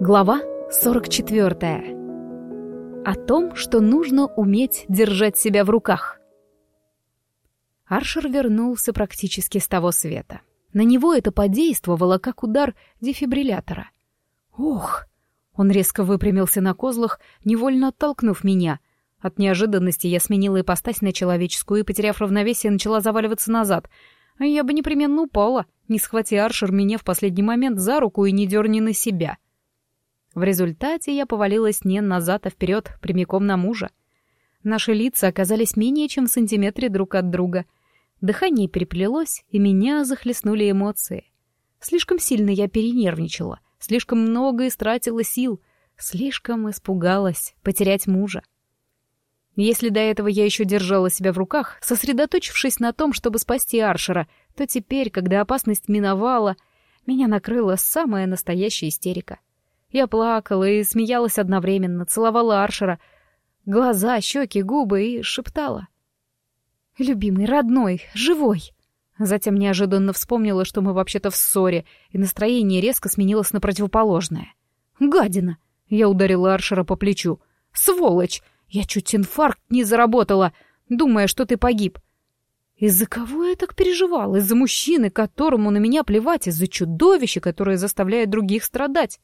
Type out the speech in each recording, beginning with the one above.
Глава 44. О том, что нужно уметь держать себя в руках. Аршер вернулся практически с того света. На него это подействовало, как удар дефибриллятора. «Ох!» Он резко выпрямился на козлах, невольно оттолкнув меня. От неожиданности я сменила ипостась на человеческую и, потеряв равновесие, начала заваливаться назад. А я бы непременно упала, не схвати Аршер меня в последний момент за руку и не дерни на себя. — в результате я повалилась не назад, а вперед, прямиком на мужа. Наши лица оказались менее чем в сантиметре друг от друга. Дыхание переплелось, и меня захлестнули эмоции. Слишком сильно я перенервничала, слишком много истратила сил, слишком испугалась потерять мужа. Если до этого я еще держала себя в руках, сосредоточившись на том, чтобы спасти Аршера, то теперь, когда опасность миновала, меня накрыла самая настоящая истерика. Я плакала и смеялась одновременно, целовала Аршера, глаза, щеки, губы и шептала. «Любимый, родной, живой!» Затем неожиданно вспомнила, что мы вообще-то в ссоре, и настроение резко сменилось на противоположное. «Гадина!» — я ударила Аршера по плечу. «Сволочь! Я чуть инфаркт не заработала, думая, что ты погиб. Из-за кого я так переживал? Из-за мужчины, которому на меня плевать, из-за чудовища, которое заставляет других страдать.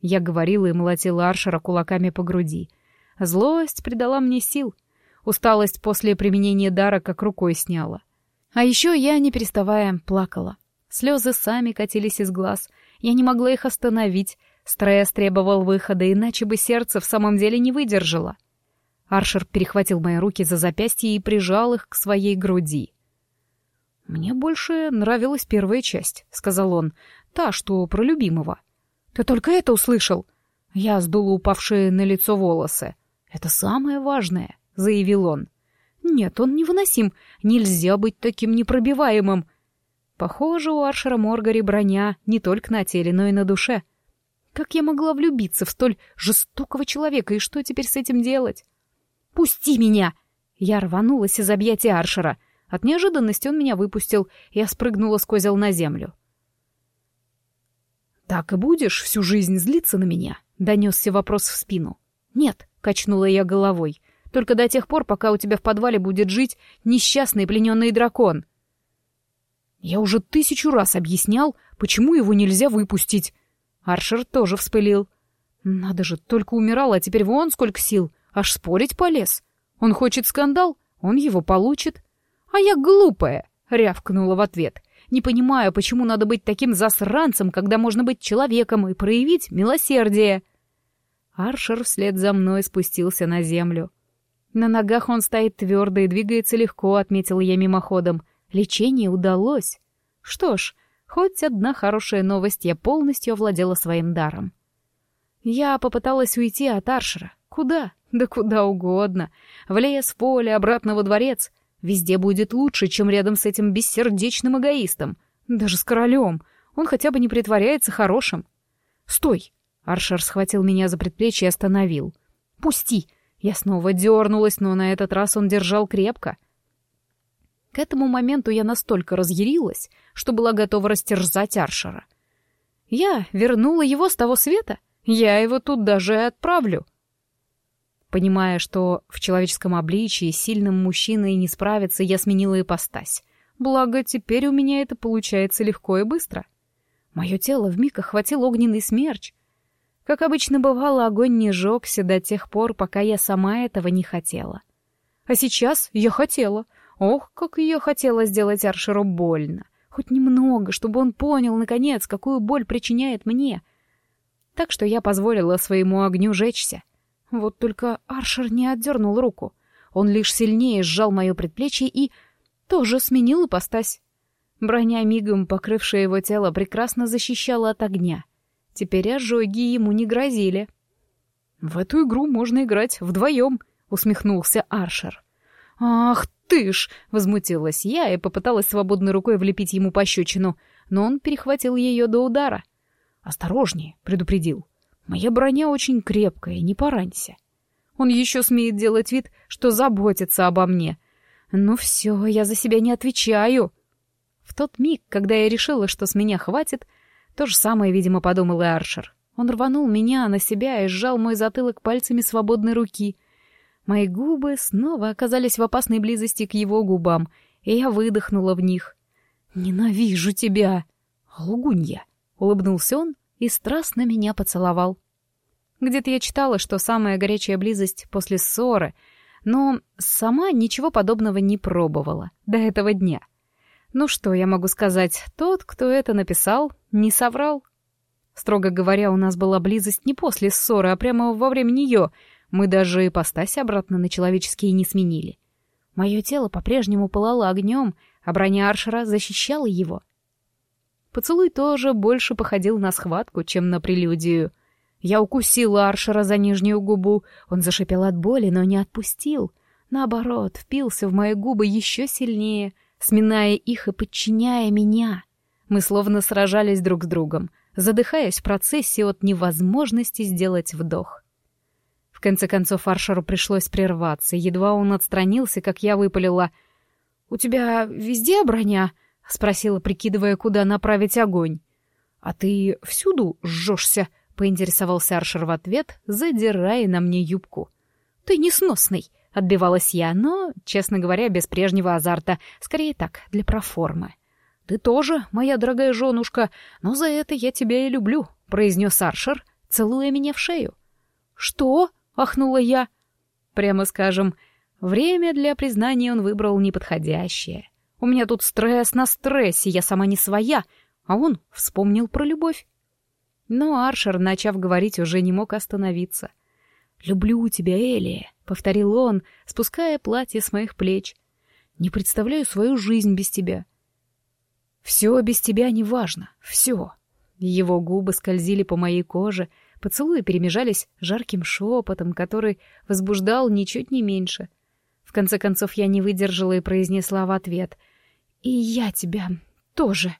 Я говорила и молотила Аршера кулаками по груди. Злость придала мне сил. Усталость после применения дара как рукой сняла. А еще я, не переставая, плакала. Слезы сами катились из глаз. Я не могла их остановить. Стресс требовал выхода, иначе бы сердце в самом деле не выдержало. Аршер перехватил мои руки за запястья и прижал их к своей груди. «Мне больше нравилась первая часть», — сказал он, — «та, что про любимого». Ты только это услышал?» Я сдула упавшие на лицо волосы. «Это самое важное», — заявил он. «Нет, он невыносим. Нельзя быть таким непробиваемым». Похоже, у Аршера Моргари броня не только на теле, но и на душе. Как я могла влюбиться в столь жестокого человека, и что теперь с этим делать? «Пусти меня!» Я рванулась из объятия Аршера. От неожиданности он меня выпустил, я спрыгнула с козел на землю. «Так и будешь всю жизнь злиться на меня?» — донесся вопрос в спину. «Нет», — качнула я головой, — «только до тех пор, пока у тебя в подвале будет жить несчастный плененный дракон». «Я уже тысячу раз объяснял, почему его нельзя выпустить». Аршер тоже вспылил. «Надо же, только умирал, а теперь вон сколько сил, аж спорить полез. Он хочет скандал, он его получит». «А я глупая», — рявкнула в ответ. Не понимаю, почему надо быть таким засранцем, когда можно быть человеком и проявить милосердие. Аршер вслед за мной спустился на землю. На ногах он стоит твердо и двигается легко, отметил я мимоходом. Лечение удалось. Что ж, хоть одна хорошая новость, я полностью овладела своим даром. Я попыталась уйти от Аршера. Куда? Да куда угодно. В лес, в поле, обратно во дворец. Везде будет лучше, чем рядом с этим бессердечным эгоистом. Даже с королем. Он хотя бы не притворяется хорошим. «Стой!» Аршер схватил меня за предплечье и остановил. «Пусти!» Я снова дернулась, но на этот раз он держал крепко. К этому моменту я настолько разъярилась, что была готова растерзать Аршера. Я вернула его с того света. Я его тут даже и отправлю. Понимая, что в человеческом обличии сильным мужчиной не справиться, я сменила ипостась. Благо, теперь у меня это получается легко и быстро. Мое тело вмиг охватил огненный смерч. Как обычно бывало, огонь не жёгся до тех пор, пока я сама этого не хотела. А сейчас я хотела. Ох, как я хотела сделать Аршеру больно. Хоть немного, чтобы он понял, наконец, какую боль причиняет мне. Так что я позволила своему огню жечься. Вот только Аршер не отдернул руку. Он лишь сильнее сжал мое предплечье и тоже сменил ипостась. Броня, мигом покрывшая его тело, прекрасно защищала от огня. Теперь ожоги ему не грозили. «В эту игру можно играть вдвоем», — усмехнулся Аршер. «Ах ты ж!» — возмутилась я и попыталась свободной рукой влепить ему пощечину, но он перехватил ее до удара. «Осторожнее», — предупредил. Моя броня очень крепкая, не поранься. Он еще смеет делать вид, что заботится обо мне. Ну все, я за себя не отвечаю. В тот миг, когда я решила, что с меня хватит, то же самое, видимо, подумал и Аршер. Он рванул меня на себя и сжал мой затылок пальцами свободной руки. Мои губы снова оказались в опасной близости к его губам, и я выдохнула в них. «Ненавижу тебя!» «Лугунья!» — улыбнулся он и страстно меня поцеловал. Где-то я читала, что самая горячая близость после ссоры, но сама ничего подобного не пробовала до этого дня. Ну что я могу сказать, тот, кто это написал, не соврал. Строго говоря, у нас была близость не после ссоры, а прямо во время нее. Мы даже ипостась обратно на человеческие не сменили. Мое тело по-прежнему пылало огнем, а броня Аршера защищала его. Поцелуй тоже больше походил на схватку, чем на прелюдию. Я укусила Аршера за нижнюю губу. Он зашипел от боли, но не отпустил. Наоборот, впился в мои губы еще сильнее, сминая их и подчиняя меня. Мы словно сражались друг с другом, задыхаясь в процессе от невозможности сделать вдох. В конце концов Аршеру пришлось прерваться. Едва он отстранился, как я выпалила. «У тебя везде броня?» — спросила, прикидывая, куда направить огонь. «А ты всюду жжешься?» — поинтересовался Аршер в ответ, задирая на мне юбку. «Ты несносный!» — отбивалась я, но, честно говоря, без прежнего азарта. Скорее так, для проформы. «Ты тоже, моя дорогая женушка, но за это я тебя и люблю», — произнес Аршер, целуя меня в шею. «Что?» — ахнула я. Прямо скажем, время для признания он выбрал неподходящее. У меня тут стресс на стрессе, я сама не своя, а он вспомнил про любовь. Но Аршер, начав говорить, уже не мог остановиться. «Люблю тебя, Элия», — повторил он, спуская платье с моих плеч. «Не представляю свою жизнь без тебя. Все без тебя не важно, все». Его губы скользили по моей коже, поцелуи перемежались жарким шепотом, который возбуждал ничуть не меньше. В конце концов я не выдержала и произнесла в ответ. «И я тебя тоже».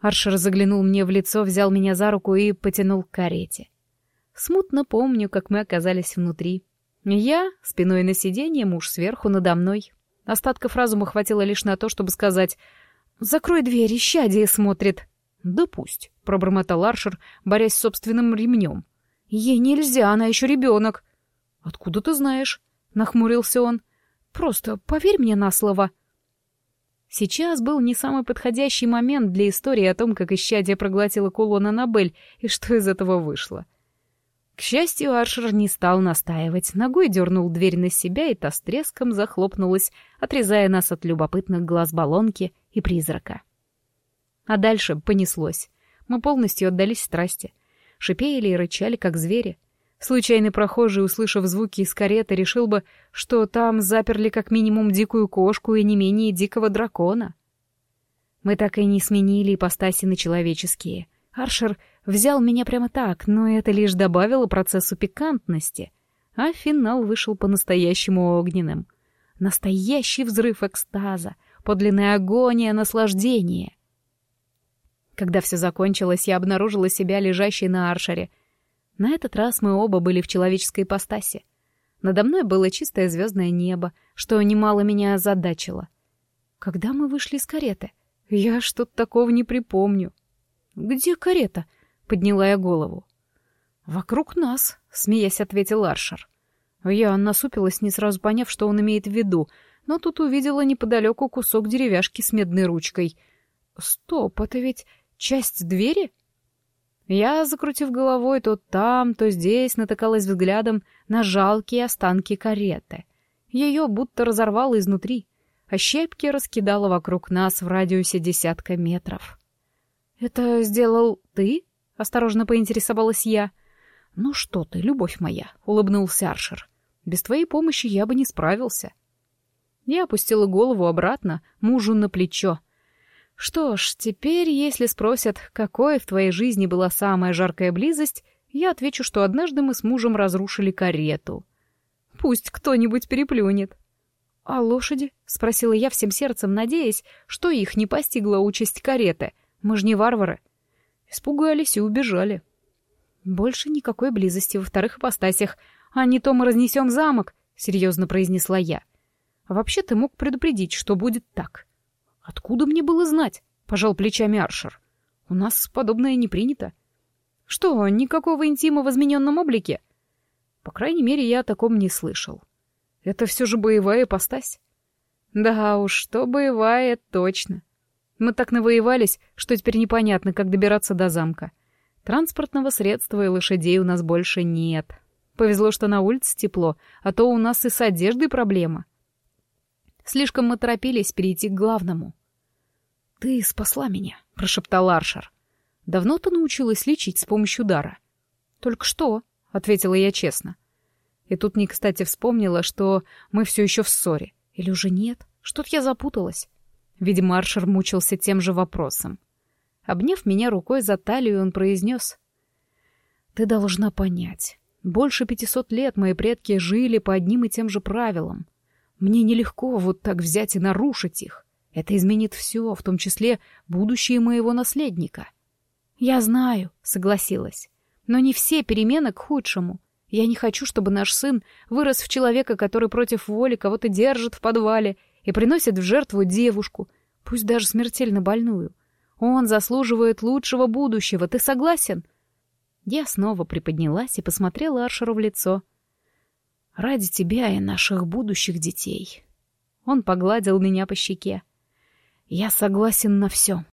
Аршер заглянул мне в лицо, взял меня за руку и потянул к карете. Смутно помню, как мы оказались внутри. Я, спиной на сиденье, муж сверху надо мной. Остатков разума хватило лишь на то, чтобы сказать «Закрой дверь, исчадие смотрит». «Да пусть», — пробормотал Аршер, борясь с собственным ремнем. «Ей нельзя, она еще ребенок». «Откуда ты знаешь?» — нахмурился он. «Просто поверь мне на слово». Сейчас был не самый подходящий момент для истории о том, как исчадие проглотила кулон Аннабель и что из этого вышло. К счастью, Аршер не стал настаивать, ногой дернул дверь на себя, и та с треском захлопнулась, отрезая нас от любопытных глаз баллонки и призрака. А дальше понеслось. Мы полностью отдались страсти. Шипели и рычали, как звери. Случайный прохожий, услышав звуки из кареты, решил бы, что там заперли как минимум дикую кошку и не менее дикого дракона. Мы так и не сменили ипостаси на человеческие. Аршер взял меня прямо так, но это лишь добавило процессу пикантности. А финал вышел по-настоящему огненным. Настоящий взрыв экстаза, подлинная агония наслаждения. Когда все закончилось, я обнаружила себя лежащей на аршере. На этот раз мы оба были в человеческой ипостаси. Надо мной было чистое звездное небо, что немало меня озадачило. Когда мы вышли из кареты? Я что-то такого не припомню. «Где карета?» — подняла я голову. «Вокруг нас», — смеясь ответил Аршер. Я насупилась, не сразу поняв, что он имеет в виду, но тут увидела неподалеку кусок деревяшки с медной ручкой. «Стоп, это ведь часть двери?» Я, закрутив головой, то там, то здесь, натыкалась взглядом на жалкие останки кареты. Ее будто разорвало изнутри, а щепки раскидало вокруг нас в радиусе десятка метров. «Это сделал ты?» — осторожно поинтересовалась я. «Ну что ты, любовь моя», — улыбнулся Аршер. «Без твоей помощи я бы не справился». Я опустила голову обратно, мужу на плечо. «Что ж, теперь, если спросят, какой в твоей жизни была самая жаркая близость, я отвечу, что однажды мы с мужем разрушили карету. Пусть кто-нибудь переплюнет». «А лошади?» — спросила я всем сердцем, надеясь, что их не постигла участь кареты. «Мы же не варвары». Испугались и убежали. Больше никакой близости во вторых ипостасях, а не то мы разнесем замок, — серьезно произнесла я. А вообще ты мог предупредить, что будет так. Откуда мне было знать? — пожал плечами Аршер. У нас подобное не принято. Что, никакого интима в измененном облике? По крайней мере, я о таком не слышал. Это все же боевая ипостась. Да уж, что боевая, точно. Мы так навоевались, что теперь непонятно, как добираться до замка. Транспортного средства и лошадей у нас больше нет. Повезло, что на улице тепло, а то у нас и с одеждой проблема. Слишком мы торопились перейти к главному. «Ты спасла меня», — прошептал Аршер. «Давно ты научилась лечить с помощью дара?» «Только что», — ответила я честно. И тут не кстати вспомнила, что мы все еще в ссоре. Или уже нет? Что-то я запуталась. Видимо, Аршер мучился тем же вопросом. Обняв меня рукой за талию, он произнес. «Ты должна понять. Больше пятисот лет мои предки жили по одним и тем же правилам. Мне нелегко вот так взять и нарушить их. Это изменит все, в том числе будущее моего наследника». «Я знаю», — согласилась. «Но не все перемены к худшему. Я не хочу, чтобы наш сын вырос в человека, который против воли кого-то держит в подвале и приносит в жертву девушку, пусть даже смертельно больную. Он заслуживает лучшего будущего, ты согласен?» Я снова приподнялась и посмотрела Аршеру в лицо. «Ради тебя и наших будущих детей». Он погладил меня по щеке. «Я согласен на все».